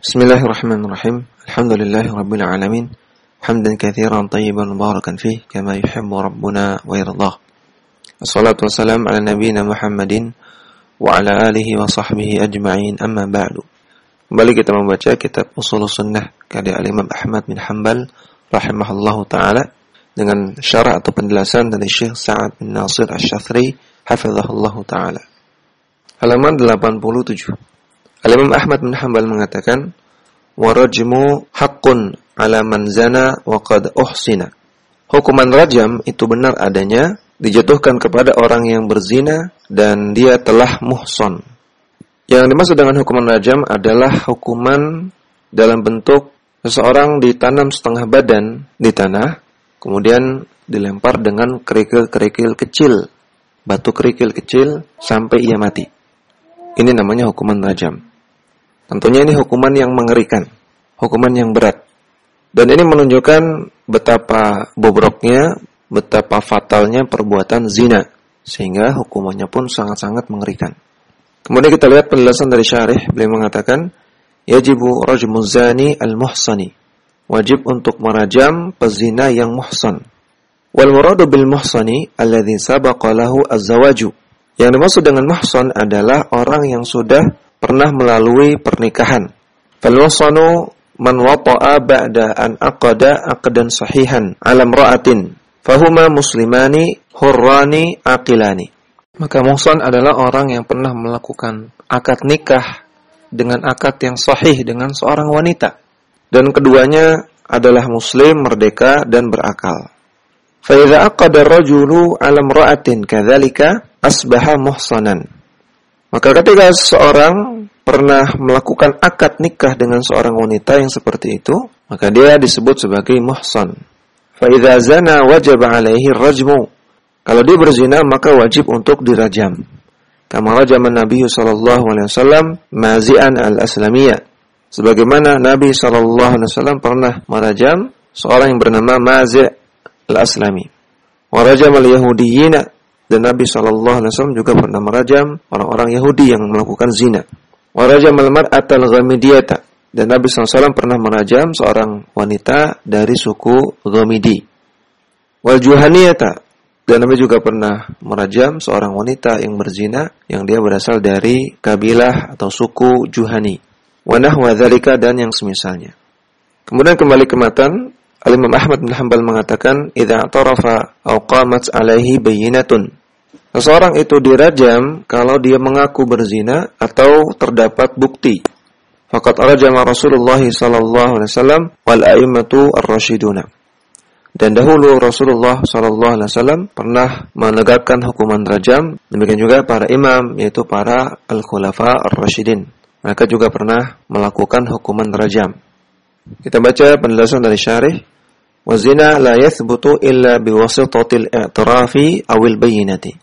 Bismillahirrahmanirrahim. Alhamdulillahirabbil alamin. Hamdan katsiran tayyiban mubarakan fih kama yuhibbu rabbuna wa yardah. Wassalatu wassalam ala nabiyyina Muhammadin wa ala alihi wa sahbihi ajma'in amma ba'du. Kembali kita membaca kitab Usul Sunnah karya Al-Imam Ahmad bin Hanbal rahimahullahu taala dengan syarah atau penjelasan dari Syekh Sa'ad bin Nasir Asy-Syathri hafizahullahu taala. Halaman 87. Al-Imam Ahmad bin Hanbal mengatakan warajmu haqqun ala man zana wa qad uhsina. Hukuman rajam itu benar adanya dijatuhkan kepada orang yang berzina dan dia telah muhson. Yang dimaksud dengan hukuman rajam adalah hukuman dalam bentuk seseorang ditanam setengah badan di tanah, kemudian dilempar dengan kerikil-kerikil kecil, batu kerikil kecil sampai ia mati. Ini namanya hukuman rajam. Tentunya ini hukuman yang mengerikan, hukuman yang berat. Dan ini menunjukkan betapa bobroknya, betapa fatalnya perbuatan zina. Sehingga hukumannya pun sangat-sangat mengerikan. Kemudian kita lihat penjelasan dari syarih, beliau mengatakan, Yajibu rajmu zani al-muhsani. Wajib untuk merajam pezina yang muhsan. Wal muradu bil muhsani alladhi sabaqa lahu az-zawaju. Yang dimaksud dengan muhsan adalah orang yang sudah pernah melalui pernikahan. Falwasanu man wata'a ba'da an aqada aqdan sahihan alam ra'atin. Fahuma muslimani hurrani aqilani. Maka muhsan adalah orang yang pernah melakukan akad nikah dengan akad yang sahih dengan seorang wanita. Dan keduanya adalah muslim, merdeka, dan berakal. Fa'idha aqada rajulu alam ra'atin kadzalika asbaha muhsanan. Maka ketika seorang pernah melakukan akad nikah dengan seorang wanita yang seperti itu, maka dia disebut sebagai muhsan. Fa'idha zana wajib alaihi rajmu. Kalau dia berzina maka wajib untuk dirajam. Kama rajam Nabi sallallahu alaihi wasallam Mazi'an al-Aslamiyah. Sebagaimana Nabi sallallahu alaihi wasallam pernah merajam seorang yang bernama Mazi' al-Aslami. Wa rajam al-Yahudiyina dan Nabi Shallallahu Alaihi Wasallam juga pernah merajam orang-orang Yahudi yang melakukan zina. Warajam atal ghamidiyata dan Nabi SAW pernah merajam seorang wanita dari suku Ghamidi. Wal juhaniyata dan Nabi juga pernah merajam seorang wanita yang berzina yang dia berasal dari kabilah atau suku Juhani. Wanah wadhalika dan yang semisalnya. Kemudian kembali ke matan, Al-Imam Ahmad bin Hanbal mengatakan, "Idza tarafa aw qamat alaihi bayyinatun." Seseorang itu dirajam kalau dia mengaku berzina atau terdapat bukti. Fakat rajama Rasulullah sallallahu alaihi wasallam wal a'immatu ar-rasyiduna. Dan dahulu Rasulullah sallallahu alaihi wasallam pernah menegakkan hukuman rajam, demikian juga para imam yaitu para al-khulafa ar-rasyidin. Mereka juga pernah melakukan hukuman rajam. Kita baca penjelasan dari syarih Wazina la yathbutu illa biwasitatil i'tirafi awil bayyinati.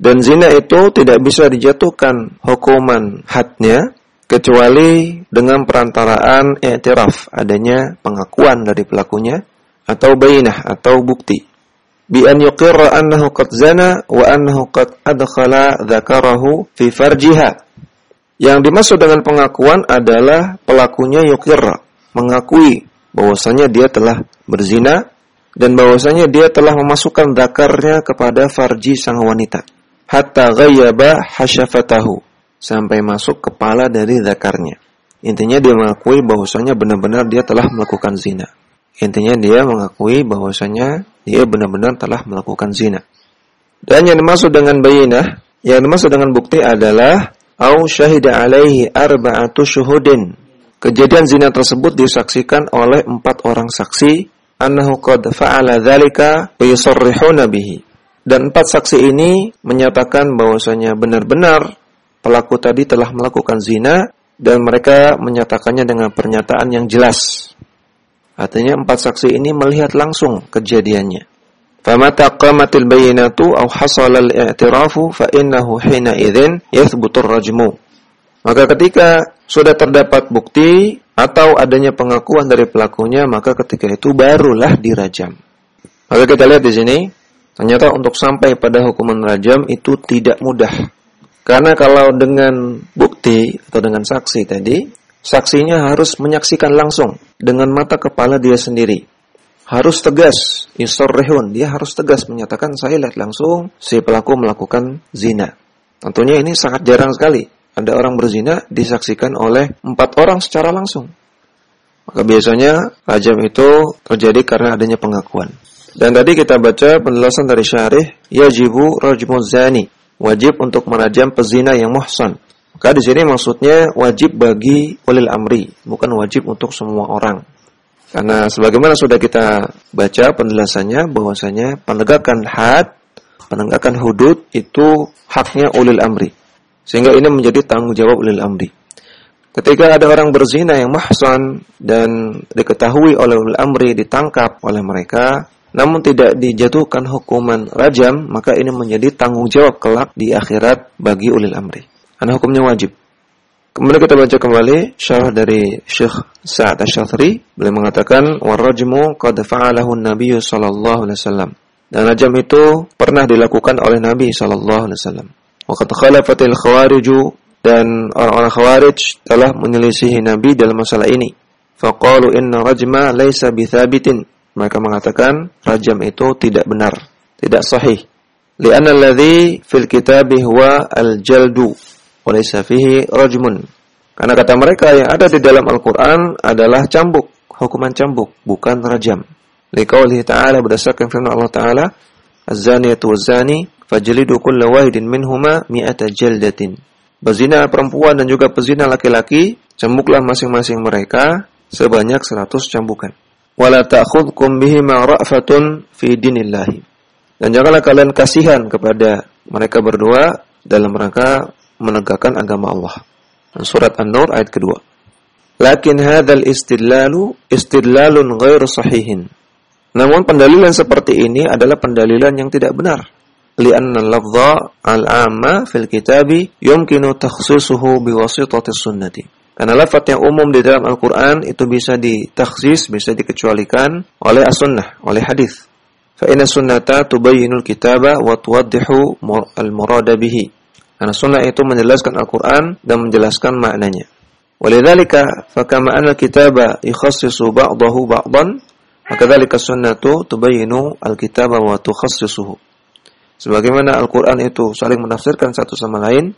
Dan zina itu tidak bisa dijatuhkan hukuman hadnya kecuali dengan perantaraan i'tiraf, adanya pengakuan dari pelakunya atau bayinah atau bukti. Bi an yuqirra annahu qad zana wa annahu qad adkhala dzakarahu fi farjiha. Yang dimaksud dengan pengakuan adalah pelakunya yuqirra, mengakui bahwasanya dia telah berzina dan bahwasanya dia telah memasukkan zakarnya kepada farji sang wanita hatta ghayyaba hasyafatahu sampai masuk kepala dari zakarnya. Intinya dia mengakui bahwasanya benar-benar dia telah melakukan zina. Intinya dia mengakui bahwasanya dia benar-benar telah melakukan zina. Dan yang dimaksud dengan bayinah, yang dimaksud dengan bukti adalah au syahida alaihi arba'atu syuhudin. Kejadian zina tersebut disaksikan oleh empat orang saksi annahu qad fa'ala dzalika wa yusarrihuna bihi dan empat saksi ini menyatakan bahwasanya benar-benar pelaku tadi telah melakukan zina dan mereka menyatakannya dengan pernyataan yang jelas. Artinya empat saksi ini melihat langsung kejadiannya. Qamatil bayinatu aw hasala al-i'tirafu fa innahu hina idzin yathbutur rajmu. Maka ketika sudah terdapat bukti atau adanya pengakuan dari pelakunya, maka ketika itu barulah dirajam. Maka kita lihat di sini Ternyata untuk sampai pada hukuman rajam itu tidak mudah. Karena kalau dengan bukti atau dengan saksi tadi, Saksinya harus menyaksikan langsung dengan mata kepala dia sendiri. Harus tegas, rehun, dia harus tegas menyatakan saya lihat langsung si pelaku melakukan zina. Tentunya ini sangat jarang sekali. Ada orang berzina disaksikan oleh empat orang secara langsung. Maka biasanya rajam itu terjadi karena adanya pengakuan. Dan tadi kita baca penjelasan dari syarih, yajibu rajmuz zani, wajib untuk merajam pezina yang muhsan. Maka di sini maksudnya wajib bagi ulil amri, bukan wajib untuk semua orang. Karena sebagaimana sudah kita baca penjelasannya bahwasanya penegakan had, penegakan hudud itu haknya ulil amri. Sehingga ini menjadi tanggung jawab ulil amri. Ketika ada orang berzina yang mahsan dan diketahui oleh ulil amri ditangkap oleh mereka, namun tidak dijatuhkan hukuman rajam, maka ini menjadi tanggung jawab kelak di akhirat bagi ulil amri. Karena hukumnya wajib. Kemudian kita baca kembali syarah dari Syekh Sa'ad Asy-Syafri, beliau mengatakan warajmu qad fa'alahu an-nabiy sallallahu alaihi wasallam. Dan rajam itu pernah dilakukan oleh Nabi sallallahu alaihi wasallam. Wa qad khalafatil khawariju dan orang-orang khawarij telah menyelisihi Nabi dalam masalah ini. Faqalu inna rajma laisa bithabitin. Mereka mengatakan rajam itu tidak benar, tidak sahih. Li'anna alladhi fil kitabi huwa al-jaldu walaysa fihi rajmun. Karena kata mereka yang ada di dalam Al-Qur'an adalah cambuk, hukuman cambuk, bukan rajam. Liqaulihi ta'ala berdasarkan firman Allah Ta'ala, "Az-zaniyatu waz-zani fajlidu kulla wahidin minhuma mi'ata jaldatin." Berzina perempuan dan juga pezina laki-laki, cambuklah masing-masing mereka sebanyak 100 cambukan. Wala ta'khudhukum bihima ra'fatun fi dinillahi. Dan janganlah kalian kasihan kepada mereka berdua dalam rangka menegakkan agama Allah. Surat An-Nur ayat kedua. Lakin hadzal istidlalu istidlalun ghairu sahihin. Namun pendalilan seperti ini adalah pendalilan yang tidak benar. Lianna lafdha al-amma fil kitabi yumkinu takhsisuhu biwasitati sunnati. Karena lafaz yang umum di dalam Al-Quran itu bisa ditakhsis, bisa dikecualikan oleh as-sunnah, oleh hadis. Fa inna sunnata tubayyinul kitaba wa tuwaddihu al-murada bihi. Karena sunnah itu menjelaskan Al-Quran dan menjelaskan maknanya. Walidzalika fakama anna kitaba yukhassisu ba'dahu ba'dan Makadzalika sunnatu tubayyinu al-kitaba wa tukhassisuhu. Sebagaimana Al-Qur'an itu saling menafsirkan satu sama lain,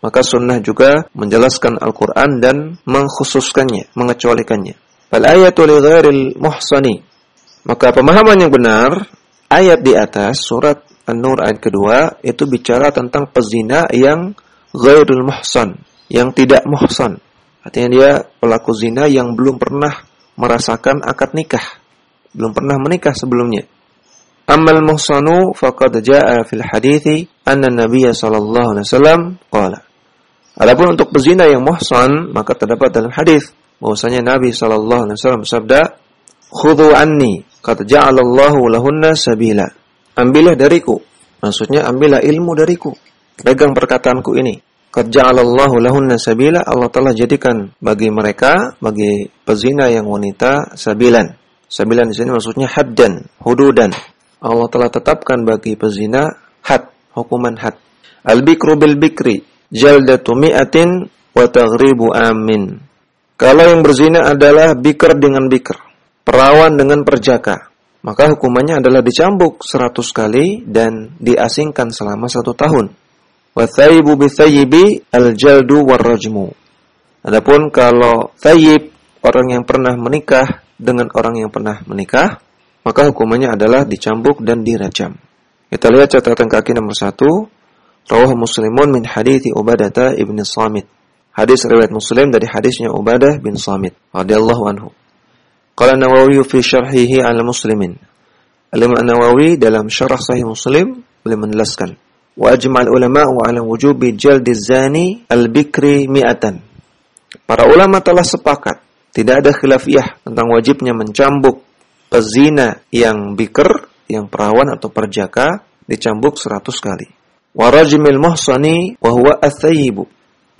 maka sunnah juga menjelaskan Al-Qur'an dan mengkhususkannya, mengecualikannya. Fal ayatu li ghairil muhsani. Maka pemahaman yang benar ayat di atas surat An-Nur ayat kedua itu bicara tentang pezina yang ghairul muhsan, yang tidak muhsan. Artinya dia pelaku zina yang belum pernah merasakan akad nikah, belum pernah menikah sebelumnya. Amal muhsanu faqad jaa fil hadithi anna Nabi sallallahu alaihi wasallam qala. Adapun untuk pezina yang muhsan maka terdapat dalam hadis bahwasanya Nabi sallallahu alaihi wasallam bersabda, "Khudhu anni qad ja'alallahu lahunna sabila." ambillah dariku. Maksudnya ambillah ilmu dariku. Pegang perkataanku ini. Qad ja'alallahu lahunna sabila. Allah telah jadikan bagi mereka, bagi pezina yang wanita sabilan. Sabilan di sini maksudnya haddan, hududan. Allah telah tetapkan bagi pezina had, hukuman had. Al-bikru bil bikri, jaldatu mi'atin wa taghribu amin. Kalau yang berzina adalah bikr dengan bikr, perawan dengan perjaka maka hukumannya adalah dicambuk seratus kali dan diasingkan selama satu tahun. Wathaibu bithayibi al-jaldu warrajmu. Adapun kalau thayib, orang yang pernah menikah dengan orang yang pernah menikah, maka hukumannya adalah dicambuk dan dirajam. Kita lihat catatan kaki nomor satu. Rawah muslimun min hadithi Ubadata ibn Samit. Hadis riwayat muslim dari hadisnya Ubadah bin Samit. radhiyallahu anhu. Qala Nawawi fi syarhihi al muslimin. Al-Imam Nawawi dalam syarah sahih Muslim beliau menjelaskan wa ajma'al ulama wa ala wujubi jaldi zani al-bikri mi'atan. Para ulama telah sepakat tidak ada khilafiyah tentang wajibnya mencambuk pezina yang bikr, yang perawan atau perjaka dicambuk 100 kali. Wa rajmil muhsani wa huwa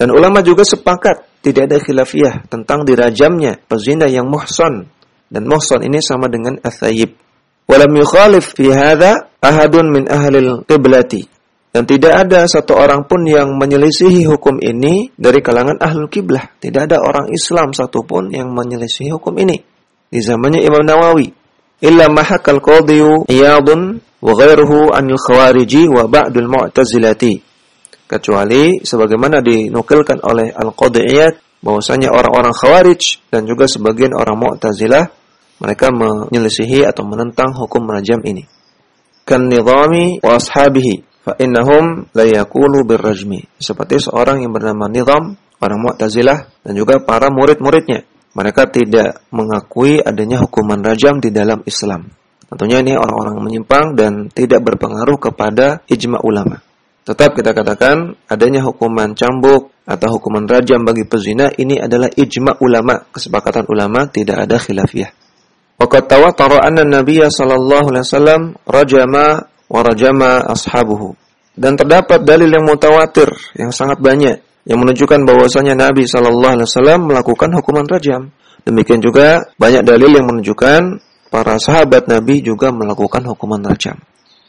Dan ulama juga sepakat tidak ada khilafiyah tentang dirajamnya pezina yang muhsan dan muhsan ini sama dengan athayyib. Walam yukhalif fi hadha ahadun min ahlil qiblati. Dan tidak ada satu orang pun yang menyelisihi hukum ini dari kalangan ahlul kiblah. Tidak ada orang Islam satupun yang menyelisihi hukum ini. Di zamannya Imam Nawawi. Illa mahakal qadiyu iyadun wa ghairuhu anil khawariji wa ba'dul mu'tazilati. Kecuali sebagaimana dinukilkan oleh Al-Qadiyat bahwasanya orang-orang khawarij dan juga sebagian orang mu'tazilah mereka menyelisihi atau menentang hukum rajam ini. Kan nizami wa ashabihi fa innahum la yaqulu birrajmi. Seperti seorang yang bernama Nizam, orang Mu'tazilah dan juga para murid-muridnya. Mereka tidak mengakui adanya hukuman rajam di dalam Islam. Tentunya ini orang-orang menyimpang dan tidak berpengaruh kepada ijma ulama. Tetap kita katakan adanya hukuman cambuk atau hukuman rajam bagi pezina ini adalah ijma ulama, kesepakatan ulama tidak ada khilafiyah. Waqad tawatara anna Nabiya sallallahu alaihi wasallam rajama warajama ashabuhu. Dan terdapat dalil yang mutawatir yang sangat banyak yang menunjukkan bahwasanya Nabi Shallallahu Alaihi Wasallam melakukan hukuman rajam. Demikian juga banyak dalil yang menunjukkan para sahabat Nabi juga melakukan hukuman rajam.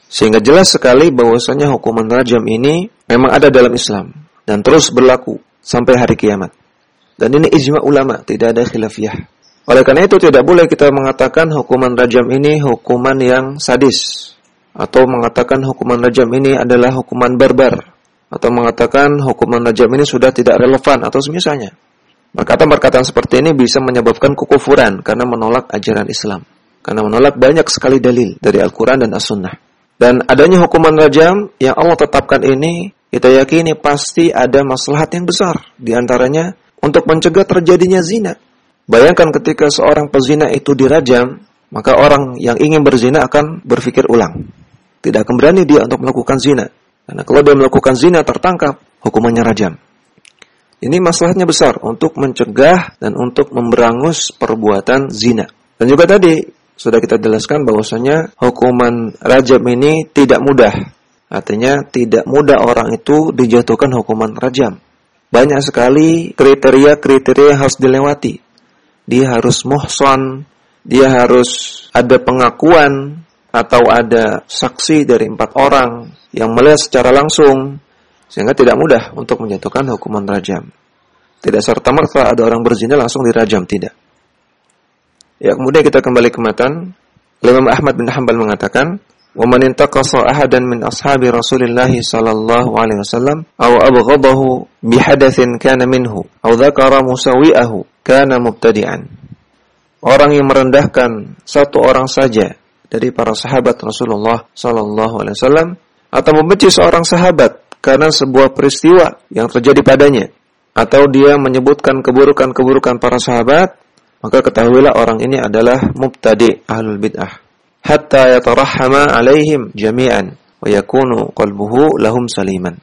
Sehingga jelas sekali bahwasanya hukuman rajam ini memang ada dalam Islam dan terus berlaku sampai hari kiamat. Dan ini ijma ulama, tidak ada khilafiyah. Oleh karena itu tidak boleh kita mengatakan hukuman rajam ini hukuman yang sadis atau mengatakan hukuman rajam ini adalah hukuman barbar atau mengatakan hukuman rajam ini sudah tidak relevan atau semisalnya. Perkataan-perkataan seperti ini bisa menyebabkan kekufuran karena menolak ajaran Islam. Karena menolak banyak sekali dalil dari Al-Quran dan As-Sunnah. Dan adanya hukuman rajam yang Allah tetapkan ini, kita yakini pasti ada maslahat yang besar. Di antaranya untuk mencegah terjadinya zina. Bayangkan ketika seorang pezina itu dirajam, maka orang yang ingin berzina akan berpikir ulang. Tidak akan berani dia untuk melakukan zina. Karena kalau dia melakukan zina tertangkap, hukumannya rajam. Ini masalahnya besar untuk mencegah dan untuk memberangus perbuatan zina. Dan juga tadi sudah kita jelaskan bahwasanya hukuman rajam ini tidak mudah. Artinya tidak mudah orang itu dijatuhkan hukuman rajam. Banyak sekali kriteria-kriteria yang harus dilewati. Dia harus muhson, dia harus ada pengakuan atau ada saksi dari empat orang yang melihat secara langsung sehingga tidak mudah untuk menjatuhkan hukuman rajam. Tidak serta merta ada orang berzina langsung dirajam tidak. Ya kemudian kita kembali ke matan. Imam Ahmad bin Hanbal mengatakan, "Wa man intaqasa ahadan min ashabi Rasulillah sallallahu alaihi wasallam aw abghadahu bi hadatsin kana minhu aw dzakara musawi'ahu kana mubtadi'an." Orang yang merendahkan satu orang saja dari para sahabat Rasulullah sallallahu alaihi wasallam atau membenci seorang sahabat karena sebuah peristiwa yang terjadi padanya atau dia menyebutkan keburukan-keburukan para sahabat maka ketahuilah orang ini adalah mubtadi ahlul bid'ah hatta yatarahhama alaihim jami'an wa yakunu qalbuhu lahum saliman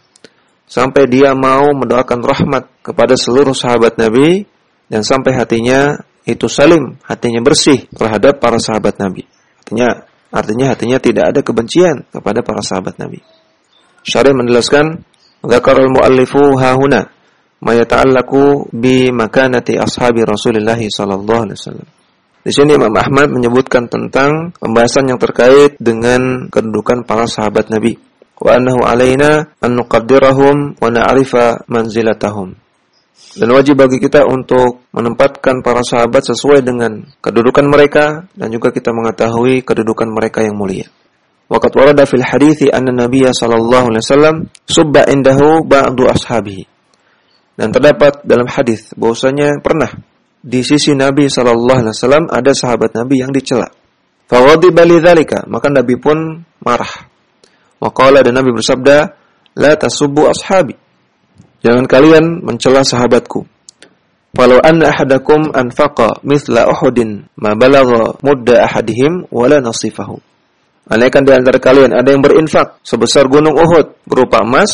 sampai dia mau mendoakan rahmat kepada seluruh sahabat Nabi dan sampai hatinya itu salim, hatinya bersih terhadap para sahabat Nabi. Artinya Artinya hatinya tidak ada kebencian kepada para sahabat Nabi. Syarih menjelaskan, Zakarul muallifu hahuna ma yata'allaku bi makanati ashabi Rasulullah sallallahu alaihi wasallam. Di sini Imam Ahmad menyebutkan tentang pembahasan yang terkait dengan kedudukan para sahabat Nabi. Wa annahu alaina an nuqaddirahum wa na'rifa manzilatahum. Dan wajib bagi kita untuk menempatkan para sahabat sesuai dengan kedudukan mereka dan juga kita mengetahui kedudukan mereka yang mulia. Waqat warada fil hadithi anna Nabiya sallallahu alaihi wasallam subba indahu ba'du ashabihi. Dan terdapat dalam hadis bahwasanya pernah di sisi Nabi sallallahu alaihi wasallam ada sahabat Nabi yang dicela. Faghadiba lidzalika, maka Nabi pun marah. Waqala dan Nabi bersabda, "La tasubbu ashabi." Jangan kalian mencela sahabatku. Walau anna ahadakum anfaqa mithla Uhudin ma balagha mudda ahadihim wala nasifahu. Andaikan di antara kalian ada yang berinfak sebesar gunung Uhud berupa emas,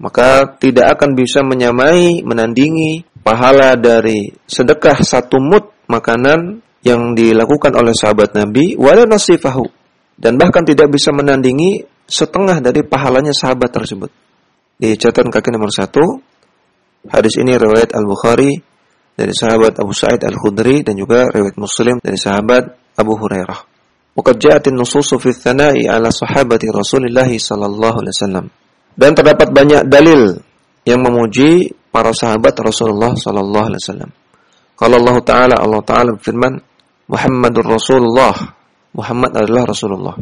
maka tidak akan bisa menyamai, menandingi pahala dari sedekah satu mud makanan yang dilakukan oleh sahabat Nabi wala nasifahu dan bahkan tidak bisa menandingi setengah dari pahalanya sahabat tersebut di catatan kaki nomor satu. Hadis ini riwayat Al-Bukhari dari sahabat Abu Sa'id Al-Khudri dan juga riwayat Muslim dari sahabat Abu Hurairah. وقد جاءت النصوص في الثناء على صحابة رسول الله صلى الله عليه وسلم Dan terdapat banyak dalil yang memuji para sahabat Rasulullah sallallahu alaihi wasallam. Kalau Allah taala Allah taala berfirman, Muhammadur Rasulullah. Muhammad adalah Rasulullah.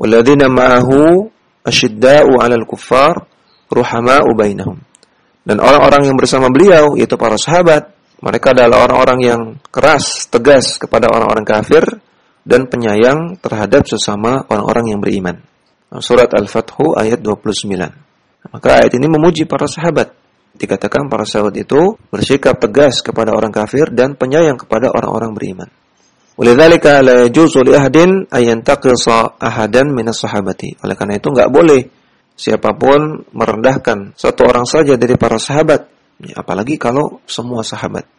Walladzina ma'ahu asyidda'u 'alal kuffar ruhama'u bainahum. Dan orang-orang yang bersama beliau yaitu para sahabat, mereka adalah orang-orang yang keras, tegas kepada orang-orang kafir dan penyayang terhadap sesama orang-orang yang beriman. Surat Al-Fathu ayat 29. Maka ayat ini memuji para sahabat dikatakan para sahabat itu bersikap tegas kepada orang kafir dan penyayang kepada orang-orang beriman. Walidzalika la yajuzu li minas sahabati. Oleh karena itu enggak boleh siapa pun merendahkan satu orang saja dari para sahabat, apalagi kalau semua sahabat.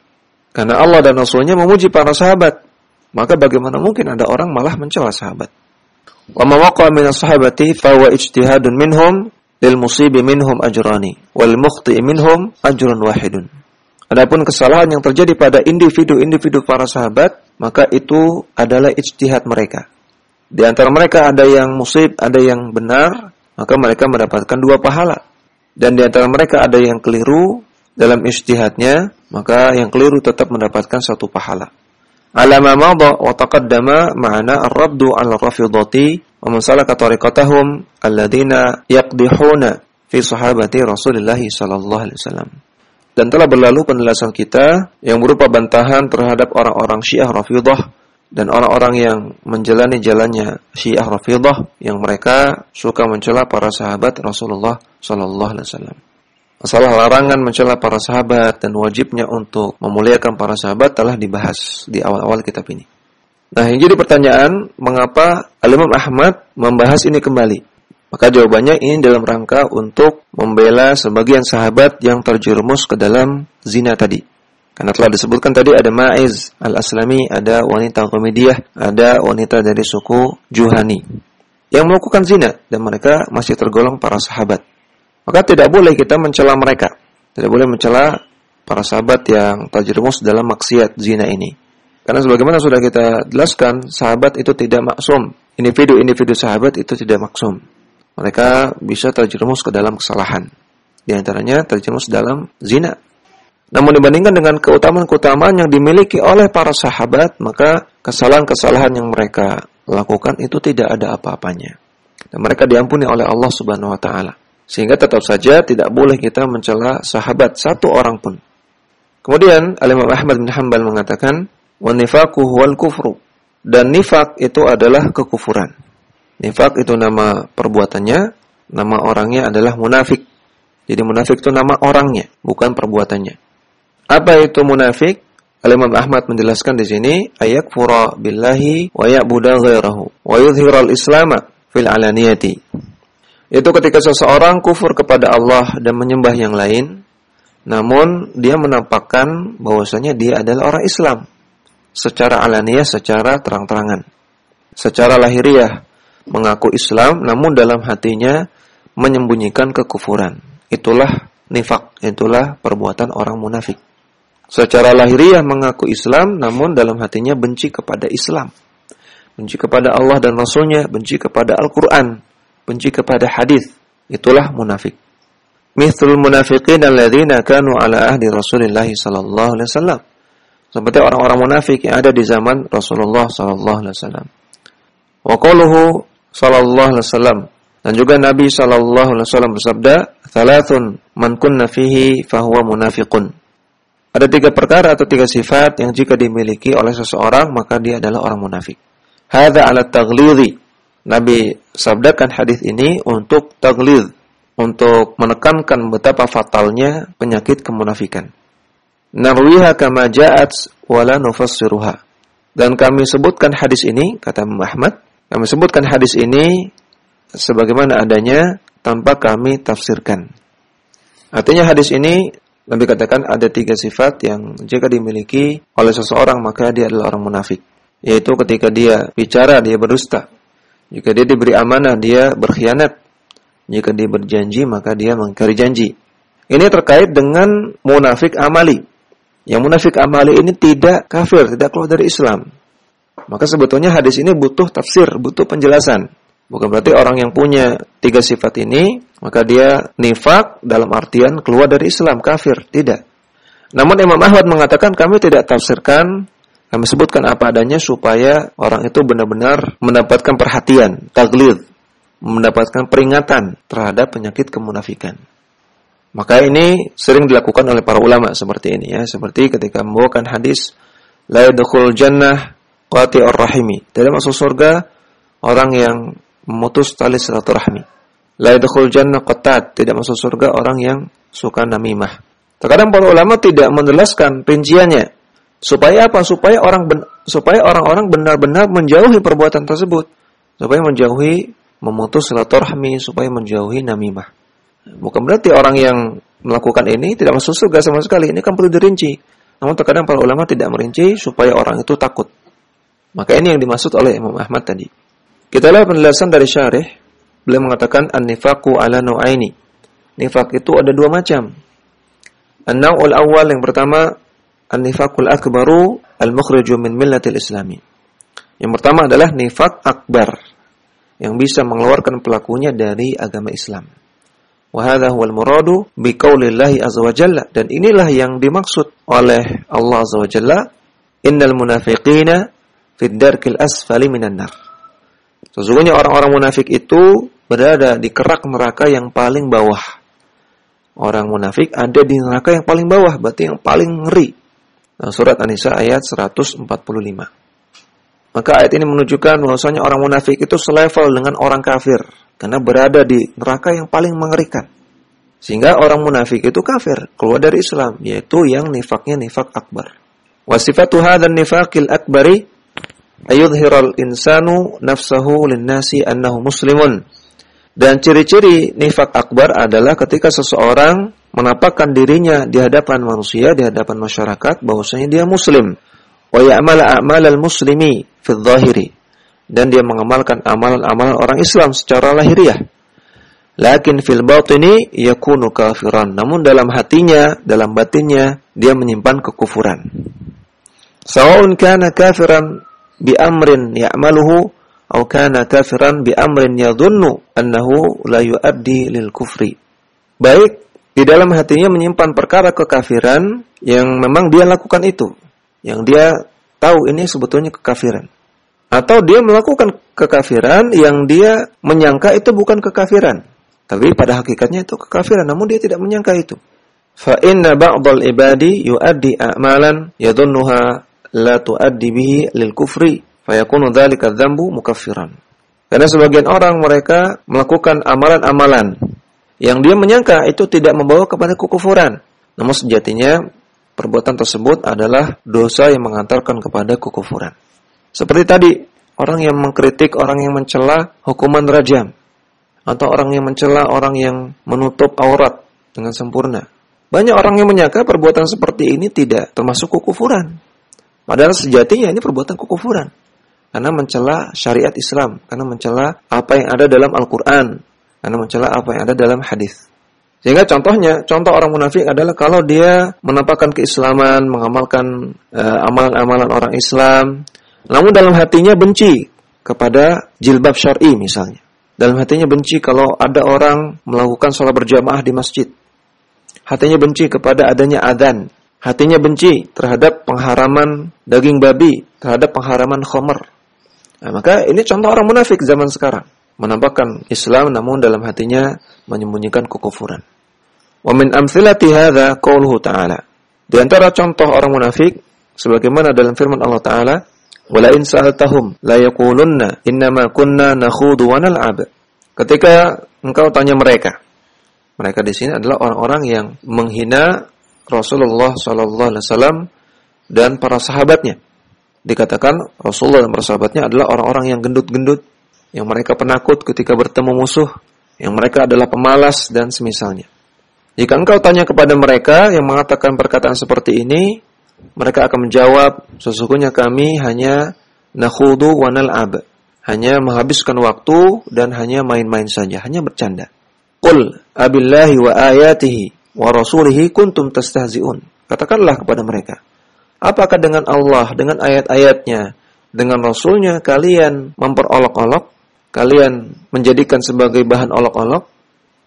Karena Allah dan Rasulnya memuji para sahabat, maka bagaimana mungkin ada orang malah mencela sahabat? Wa ma minas sahabati fa huwa ijtihadun minhum lil musibi minhum ajrani wal mukhti minhum ajrun wahidun. Adapun kesalahan yang terjadi pada individu-individu para sahabat, maka itu adalah ijtihad mereka. Di antara mereka ada yang musib, ada yang benar, maka mereka mendapatkan dua pahala. Dan di antara mereka ada yang keliru dalam ijtihadnya, maka yang keliru tetap mendapatkan satu pahala. Alama madha wa taqaddama ma'ana ar-raddu 'ala rafidati wa man salaka tariqatahum alladziina yaqdihuna fi sahabati Rasulullah sallallahu alaihi wasallam. Dan telah berlalu penjelasan kita yang berupa bantahan terhadap orang-orang Syiah Rafidah dan orang-orang yang menjalani jalannya Syiah Rafidah yang mereka suka mencela para sahabat Rasulullah sallallahu alaihi wasallam. Masalah larangan mencela para sahabat dan wajibnya untuk memuliakan para sahabat telah dibahas di awal-awal kitab ini. Nah, yang jadi pertanyaan, mengapa Al-Imam Ahmad membahas ini kembali? Maka jawabannya ini dalam rangka untuk membela sebagian sahabat yang terjerumus ke dalam zina tadi. Karena telah disebutkan tadi ada Ma'iz al-Aslami, ada wanita komediah, ada wanita dari suku Juhani. Yang melakukan zina dan mereka masih tergolong para sahabat. Maka tidak boleh kita mencela mereka. Tidak boleh mencela para sahabat yang terjerumus dalam maksiat zina ini. Karena sebagaimana sudah kita jelaskan, sahabat itu tidak maksum. Individu-individu sahabat itu tidak maksum. Mereka bisa terjerumus ke dalam kesalahan. Di antaranya terjerumus dalam zina. Namun dibandingkan dengan keutamaan-keutamaan yang dimiliki oleh para sahabat, maka kesalahan-kesalahan yang mereka lakukan itu tidak ada apa-apanya. Dan mereka diampuni oleh Allah Subhanahu wa taala. Sehingga tetap saja tidak boleh kita mencela sahabat satu orang pun. Kemudian Al-Imam Ahmad bin Hanbal mengatakan, Wanifaku huwal kufru. Dan nifak itu adalah kekufuran. Nifak itu nama perbuatannya, nama orangnya adalah munafik. Jadi munafik itu nama orangnya, bukan perbuatannya. Apa itu munafik? Al-Imam Ahmad menjelaskan di sini ayat fura billahi wa ya'budu ghairahu wa yudhhiral islama fil alaniyati. Itu ketika seseorang kufur kepada Allah dan menyembah yang lain, namun dia menampakkan bahwasanya dia adalah orang Islam secara alaniah, secara terang-terangan. Secara lahiriah mengaku Islam, namun dalam hatinya menyembunyikan kekufuran. Itulah nifak, itulah perbuatan orang munafik. Secara lahiriah mengaku Islam, namun dalam hatinya benci kepada Islam. Benci kepada Allah dan Rasulnya, benci kepada Al-Quran, benci kepada hadis. Itulah munafik. Mithlul munafiqin alladzina kanu ala ahdi Rasulillah sallallahu alaihi wasallam seperti orang-orang munafik yang ada di zaman Rasulullah sallallahu alaihi wasallam. Wa qaluhu sallallahu alaihi wasallam dan juga Nabi sallallahu alaihi wasallam bersabda, "Thalathun man kunna fihi fahuwa munafiqun." Ada tiga perkara atau tiga sifat yang jika dimiliki oleh seseorang maka dia adalah orang munafik. Hadza ala taghlidhi. Nabi sabdakan hadis ini untuk taglid, untuk menekankan betapa fatalnya penyakit kemunafikan narwiha kama ja'at wala nufassiruha. Dan kami sebutkan hadis ini, kata Muhammad, kami sebutkan hadis ini sebagaimana adanya tanpa kami tafsirkan. Artinya hadis ini Nabi katakan ada tiga sifat yang jika dimiliki oleh seseorang maka dia adalah orang munafik. Yaitu ketika dia bicara dia berdusta. Jika dia diberi amanah dia berkhianat. Jika dia berjanji maka dia mengingkari janji. Ini terkait dengan munafik amali. Yang munafik amali ini tidak kafir, tidak keluar dari Islam. Maka sebetulnya hadis ini butuh tafsir, butuh penjelasan. Bukan berarti orang yang punya tiga sifat ini, maka dia nifak dalam artian keluar dari Islam, kafir. Tidak. Namun Imam Ahmad mengatakan kami tidak tafsirkan, kami sebutkan apa adanya supaya orang itu benar-benar mendapatkan perhatian, taglid, mendapatkan peringatan terhadap penyakit kemunafikan. Maka ini sering dilakukan oleh para ulama seperti ini ya, seperti ketika membawakan hadis la yadkhul jannah qati'ur rahimi. Tidak masuk surga orang yang memutus tali silaturahmi. La yadkhul jannah qatat, tidak masuk surga orang yang suka namimah. Terkadang para ulama tidak menjelaskan rinciannya. Supaya apa? Supaya orang ben, supaya orang-orang benar-benar menjauhi perbuatan tersebut. Supaya menjauhi memutus silaturahmi, supaya menjauhi namimah. Bukan berarti orang yang melakukan ini tidak masuk surga sama sekali. Ini kan perlu dirinci. Namun terkadang para ulama tidak merinci supaya orang itu takut. Maka ini yang dimaksud oleh Imam Ahmad tadi. Kita lihat penjelasan dari syarih. Beliau mengatakan an-nifaqu ala nu'aini. Nifak itu ada dua macam. An-naw'ul awal yang pertama an-nifaqul akbaru al-mukhriju min millatil islami. Yang pertama adalah nifak akbar yang bisa mengeluarkan pelakunya dari agama Islam. Wahada huwal muradu biqaulillahi azza wa jalla dan inilah yang dimaksud oleh Allah azza wa jalla innal munafiqina fid darkil asfali minan nar. Sesungguhnya orang-orang munafik itu berada di kerak neraka yang paling bawah. Orang munafik ada di neraka yang paling bawah, berarti yang paling ngeri. Nah, surat An-Nisa ayat 145. Maka ayat ini menunjukkan bahwasanya orang munafik itu selevel dengan orang kafir karena berada di neraka yang paling mengerikan. Sehingga orang munafik itu kafir, keluar dari Islam, yaitu yang nifaknya nifak akbar. Wasifatu hadzal nifaqil akbari ayudhiral insanu nafsahu linnasi annahu muslimun. Dan ciri-ciri nifak akbar adalah ketika seseorang menampakkan dirinya di hadapan manusia, di hadapan masyarakat bahwasanya dia muslim. Wa ya'mala a'malal muslimi fi dhahiri. Dan dia mengamalkan amalan-amalan orang Islam secara lahiriah. Lakin fil batini yakunu kafiran. Namun dalam hatinya, dalam batinnya dia menyimpan kekufuran. Sawa'un kana kafiran bi amrin ya'maluhu atau kana kafiran bi amrin yadhunnu annahu la yuaddi lil kufri. Baik di dalam hatinya menyimpan perkara kekafiran yang memang dia lakukan itu, yang dia tahu ini sebetulnya kekafiran. Atau dia melakukan kekafiran yang dia menyangka itu bukan kekafiran, tapi pada hakikatnya itu kekafiran, namun dia tidak menyangka itu. Fa inna ba'dal ibadi yuaddi a'malan yadhunnuha la tuaddi bihi lil kufri fayakunu dzalika dzambu mukaffiran. Karena sebagian orang mereka melakukan amalan-amalan yang dia menyangka itu tidak membawa kepada kekufuran. Namun sejatinya perbuatan tersebut adalah dosa yang mengantarkan kepada kekufuran. Seperti tadi, orang yang mengkritik, orang yang mencela hukuman rajam atau orang yang mencela orang yang menutup aurat dengan sempurna. Banyak orang yang menyangka perbuatan seperti ini tidak termasuk kekufuran. Padahal sejatinya ini perbuatan kekufuran. Karena mencela syariat Islam, karena mencela apa yang ada dalam Al-Qur'an, karena mencela apa yang ada dalam hadis. Sehingga contohnya, contoh orang munafik adalah kalau dia menampakkan keislaman, mengamalkan uh, amalan-amalan orang Islam, namun dalam hatinya benci kepada jilbab syar'i misalnya. Dalam hatinya benci kalau ada orang melakukan sholat berjamaah di masjid. Hatinya benci kepada adanya adzan, hatinya benci terhadap pengharaman daging babi, terhadap pengharaman khomer. Nah, maka ini contoh orang munafik zaman sekarang. Menampakkan Islam namun dalam hatinya menyembunyikan kekufuran. Wa min amthilati hadza qauluhu ta'ala. Di antara contoh orang munafik sebagaimana dalam firman Allah taala, "Wala in sa'altahum la innama kunna nakhudu wa nal'ab." Ketika engkau tanya mereka, mereka di sini adalah orang-orang yang menghina Rasulullah Sallallahu Alaihi Wasallam dan para sahabatnya. Dikatakan Rasulullah dan para sahabatnya adalah orang-orang yang gendut-gendut, yang mereka penakut ketika bertemu musuh, yang mereka adalah pemalas dan semisalnya. Jika engkau tanya kepada mereka yang mengatakan perkataan seperti ini, mereka akan menjawab, sesungguhnya kami hanya nakhudu wa nal'ab. Hanya menghabiskan waktu dan hanya main-main saja, hanya bercanda. Qul abillahi wa ayatihi wa rasulihi kuntum tastahzi'un. Katakanlah kepada mereka, apakah dengan Allah, dengan ayat-ayatnya, dengan Rasulnya kalian memperolok-olok? kalian menjadikan sebagai bahan olok-olok,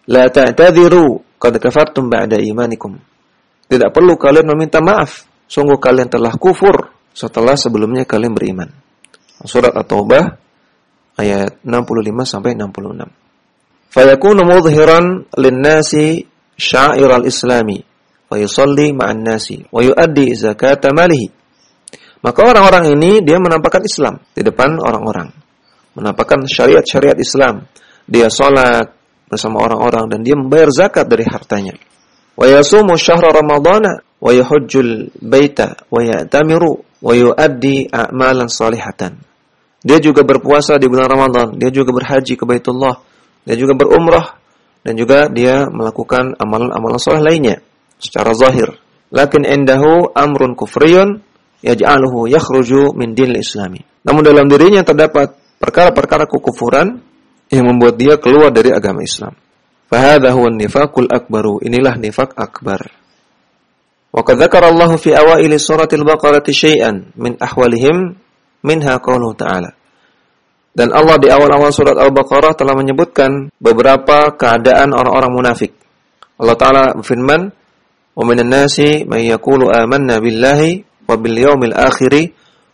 la ta'tadiru qad kafartum ba'da imanikum. Tidak perlu kalian meminta maaf, sungguh kalian telah kufur setelah sebelumnya kalian beriman. Surat At-Taubah ayat 65 sampai 66. Fayakunu mudhiran lin-nasi sya'iral islami wa yusalli ma'an nasi wa yuaddi zakata malihi. Maka orang-orang ini dia menampakkan Islam di depan orang-orang. Menampakkan syariat-syariat Islam. Dia salat bersama orang-orang dan dia membayar zakat dari hartanya. Wa yasumu syahra ramadhana wa yahujjul baita wa ya'tamiru wa yuaddi a'malan salihatan. Dia juga berpuasa di bulan Ramadan, dia juga berhaji ke Baitullah, dia juga berumrah dan juga dia melakukan amalan-amalan soleh lainnya secara zahir. Lakin indahu amrun kufriyun yaj'aluhu yakhruju min dinil islami. Namun dalam dirinya terdapat perkara-perkara kekufuran yang membuat dia keluar dari agama Islam. Fahadha huwa nifakul akbaru. Inilah nifak akbar. Wa qad dzakara Allah fi awail suratil Baqarah syai'an min ahwalihim minha qawluhu ta'ala. Dan Allah di awal-awal surat Al-Baqarah telah menyebutkan beberapa keadaan orang-orang munafik. Allah Ta'ala berfirman, وَمِنَ النَّاسِ مَنْ يَقُولُ آمَنَّا بِاللَّهِ وَبِالْيَوْمِ الْآخِرِ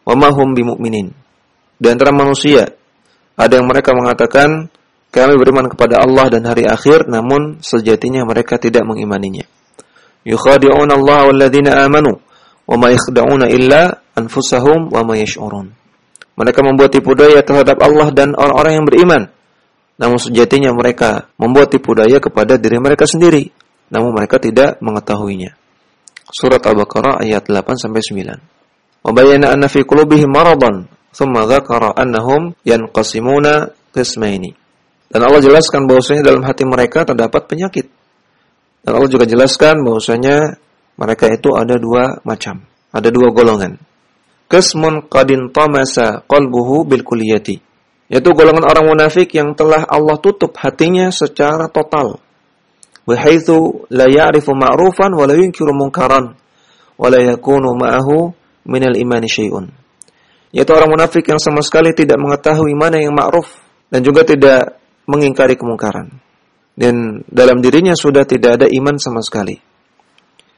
وَمَا هُمْ بِمُؤْمِنِينَ Di antara manusia, ada yang mereka mengatakan, kami beriman kepada Allah dan hari akhir, namun sejatinya mereka tidak mengimaninya. يُخَادِعُونَ اللَّهَ وَالَّذِينَ آمَنُوا وَمَا يَخْدَعُونَ إِلَّا أَنفُسَهُمْ وَمَا يَشْعُرُونَ mereka membuat tipu daya terhadap Allah dan orang-orang yang beriman. Namun sejatinya mereka membuat tipu daya kepada diri mereka sendiri namun mereka tidak mengetahuinya. Surat Al-Baqarah ayat 8 sampai 9. Wa bayyana anna fi qulubihim maradan, thumma dzakara annahum yanqasimuna qismaini. Dan Allah jelaskan bahwasanya dalam hati mereka terdapat penyakit. Dan Allah juga jelaskan bahwasanya mereka itu ada dua macam, ada dua golongan. Qismun qadin tamasa qalbuhu bil kulliyati. Yaitu golongan orang munafik yang telah Allah tutup hatinya secara total bihaitsu la ya'rifu ma'rufan wa la yunkiru munkaran wa la yakunu ma'ahu minal imani syai'un. Yaitu orang munafik yang sama sekali tidak mengetahui mana yang ma'ruf dan juga tidak mengingkari kemungkaran. Dan dalam dirinya sudah tidak ada iman sama sekali.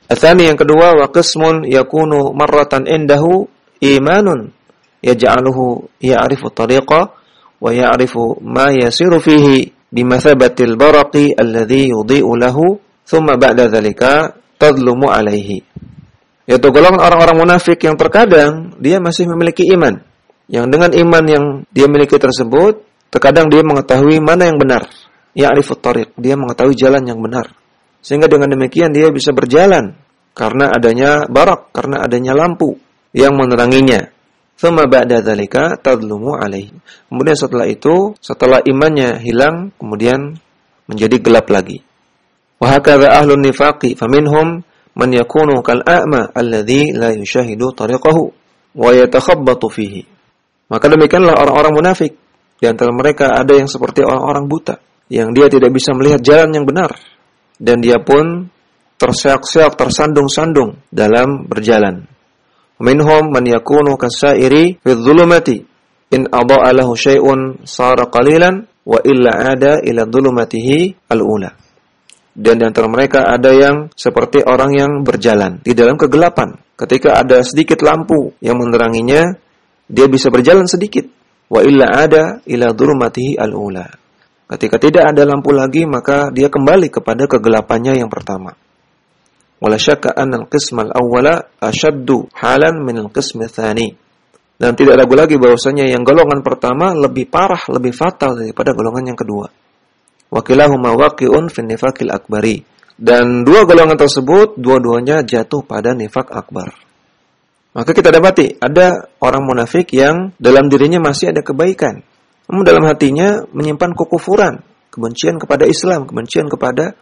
Athani yang kedua wa qismun yakunu marratan indahu imanun yaj'aluhu ya'rifu tariqa wa ya'rifu ma yasiru fihi bimathabatil baraqi alladhi yudhi'u lahu thumma ba'da dhalika tadlumu alaihi yaitu golongan orang-orang munafik yang terkadang dia masih memiliki iman. Yang dengan iman yang dia miliki tersebut terkadang dia mengetahui mana yang benar. Ya'rifut tariq dia mengetahui jalan yang benar. Sehingga dengan demikian dia bisa berjalan karena adanya barak karena adanya lampu yang meneranginya Thumma ba'da dzalika tadlumu alaihi. Kemudian setelah itu, setelah imannya hilang, kemudian menjadi gelap lagi. Wa hakadha ahlun nifaqi faminhum man yakunu kal a'ma alladhi la yushahidu tariqahu wa yatakhabbatu fihi. Maka demikianlah orang-orang munafik. Di antara mereka ada yang seperti orang-orang buta, yang dia tidak bisa melihat jalan yang benar dan dia pun terseok-seok, tersandung-sandung dalam berjalan. Minhum man yakunu kasairi fi dhulumati in adha'a lahu syai'un sara qalilan wa illa ada ila dhulumatihi al-ula. Dan di antara mereka ada yang seperti orang yang berjalan di dalam kegelapan. Ketika ada sedikit lampu yang meneranginya, dia bisa berjalan sedikit. Wa illa ada ila dhulumatihi al-ula. Ketika tidak ada lampu lagi, maka dia kembali kepada kegelapannya yang pertama. Wala syakka anna al-qism al-awwala ashaddu halan min al-qism tsani. Dan tidak ragu lagi bahwasanya yang golongan pertama lebih parah, lebih fatal daripada golongan yang kedua. Wakilahuma waqi'un fi nifaqil akbari. Dan dua golongan tersebut dua-duanya jatuh pada nifak akbar. Maka kita dapati ada orang munafik yang dalam dirinya masih ada kebaikan. Namun dalam hatinya menyimpan kekufuran, kebencian kepada Islam, kebencian kepada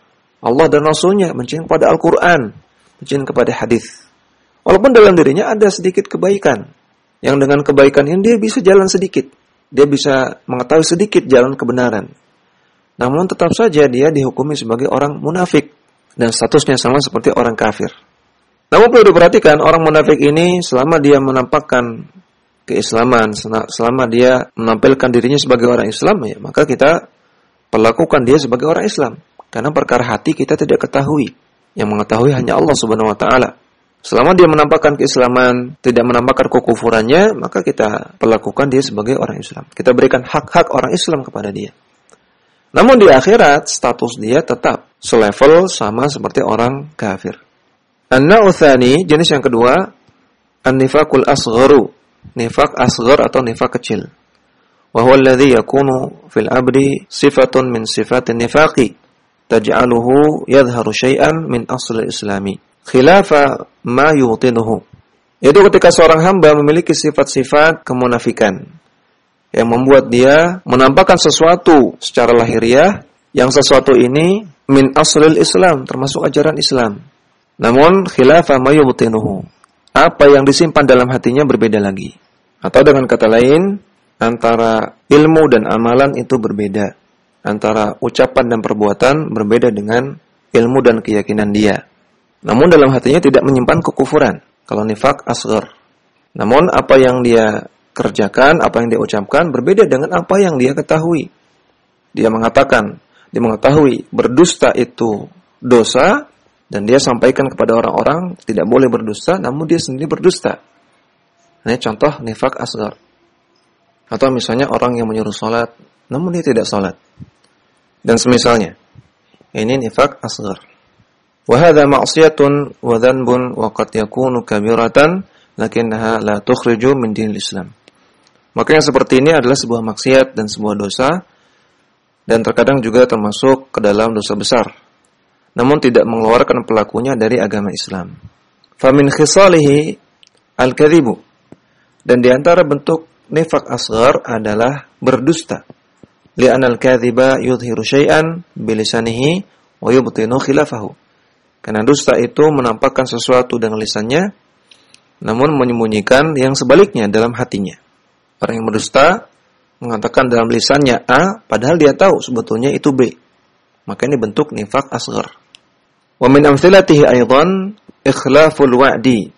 Allah dan Rasulnya, mencium kepada Al-Quran, mencium kepada hadis. Walaupun dalam dirinya ada sedikit kebaikan, yang dengan kebaikan ini dia bisa jalan sedikit, dia bisa mengetahui sedikit jalan kebenaran. Namun tetap saja dia dihukumi sebagai orang munafik dan statusnya sama seperti orang kafir. Namun perlu diperhatikan orang munafik ini selama dia menampakkan keislaman, selama dia menampilkan dirinya sebagai orang Islam ya, maka kita perlakukan dia sebagai orang Islam. Karena perkara hati kita tidak ketahui. Yang mengetahui hanya Allah Subhanahu wa taala. Selama dia menampakkan keislaman, tidak menampakkan kekufurannya, maka kita perlakukan dia sebagai orang Islam. Kita berikan hak-hak orang Islam kepada dia. Namun di akhirat, status dia tetap selevel sama seperti orang kafir. An-na'uthani, jenis yang kedua, an-nifakul asgharu. Nifak asghar atau nifak kecil. Wahuwa alladhi yakunu fil abdi sifatun min sifatin nifaqi. Taj'aluhu yadharu syai'an min asli islami khilafa ma yutinuhu. Itu ketika seorang hamba memiliki sifat-sifat kemunafikan yang membuat dia menampakkan sesuatu secara lahiriah yang sesuatu ini min aslil Islam termasuk ajaran Islam. Namun khilafa ma yutinuhu. Apa yang disimpan dalam hatinya berbeda lagi. Atau dengan kata lain, antara ilmu dan amalan itu berbeda. Antara ucapan dan perbuatan berbeda dengan ilmu dan keyakinan dia. Namun dalam hatinya tidak menyimpan kekufuran. Kalau nifak asgar. Namun apa yang dia kerjakan, apa yang dia ucapkan berbeda dengan apa yang dia ketahui. Dia mengatakan, dia mengetahui berdusta itu dosa dan dia sampaikan kepada orang-orang tidak boleh berdusta, namun dia sendiri berdusta. Ini contoh nifak asgar. Atau misalnya orang yang menyuruh sholat, namun dia tidak sholat. Dan semisalnya, ini nifak asgar. Wahada ma'asyatun wa dhanbun wa qad yakunu kabiratan lakinnaha la tukhriju min dinil Islam. Maka yang seperti ini adalah sebuah maksiat dan sebuah dosa dan terkadang juga termasuk ke dalam dosa besar. Namun tidak mengeluarkan pelakunya dari agama Islam. Famin khisalihi al-kadhibu. Dan di antara bentuk nifak asgar adalah berdusta. Li'an al-kadhiba yudhiru syai'an bilisanihi wa khilafahu. Karena dusta itu menampakkan sesuatu dengan lisannya, namun menyembunyikan yang sebaliknya dalam hatinya. Orang yang berdusta mengatakan dalam lisannya A, padahal dia tahu sebetulnya itu B. Maka ini bentuk nifak asgar. Wa min amthilatihi aydan ikhlaful wa'di.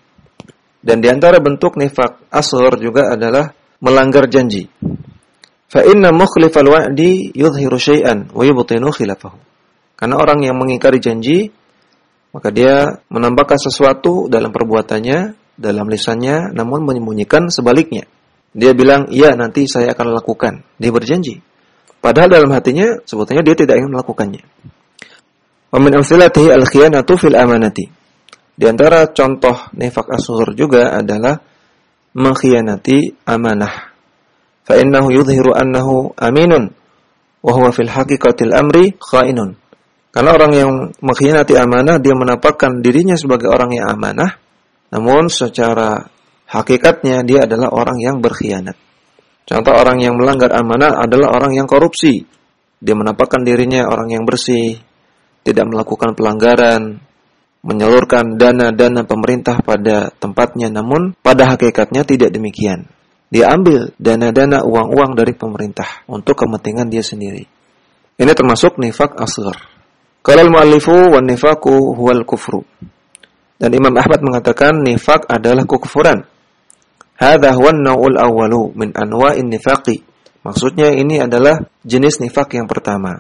Dan di antara bentuk nifak asgar juga adalah melanggar janji. Fa inna mukhlifal wa'di yudhiru syai'an wa yubtinu khilafahu. Karena orang yang mengingkari janji maka dia menambahkan sesuatu dalam perbuatannya, dalam lisannya, namun menyembunyikan sebaliknya. Dia bilang, iya nanti saya akan lakukan. Dia berjanji. Padahal dalam hatinya, sebetulnya dia tidak ingin melakukannya. Wa min amthilatihi al-khiyanatu fil amanati. Di antara contoh nifak asghar juga adalah mengkhianati amanah. Fa innahu yudhiru annahu aminun wa huwa fil khainun. Karena orang yang mengkhianati amanah, dia menampakkan dirinya sebagai orang yang amanah, namun secara hakikatnya dia adalah orang yang berkhianat. Contoh orang yang melanggar amanah adalah orang yang korupsi. Dia menampakkan dirinya orang yang bersih, tidak melakukan pelanggaran, menyalurkan dana-dana pemerintah pada tempatnya, namun pada hakikatnya tidak demikian. Dia ambil dana-dana uang-uang dari pemerintah untuk kepentingan dia sendiri. Ini termasuk nifak asghar. Kalau muallifu wan nifaku huwal kufru. Dan Imam Ahmad mengatakan nifak adalah kekufuran. Hadha huwa an-naw'ul awwalu min anwa'in nifaqi. Maksudnya ini adalah jenis nifak yang pertama.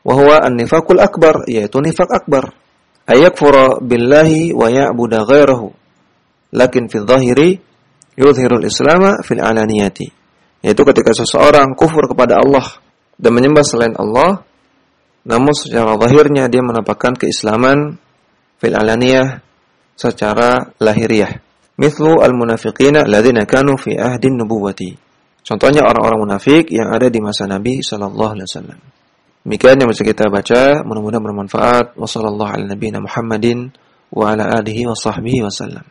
Wa huwa an-nifaqul akbar, yaitu nifak akbar. Ayakfura billahi wa ya'budu ghairahu. Lakin fi dhahiri yudhirul islama fil alaniyati. Yaitu ketika seseorang kufur kepada Allah dan menyembah selain Allah, namun secara zahirnya dia menampakkan keislaman fil alaniyah secara lahiriah. Mithlu al-munafiqina alladziina kanu fi ahdin nubuwati. Contohnya orang-orang munafik yang ada di masa Nabi sallallahu alaihi wasallam. Demikian yang bisa kita baca, mudah-mudahan bermanfaat. Wassallallahu ala nabiyina Muhammadin wa ala alihi wa sahbihi wasallam.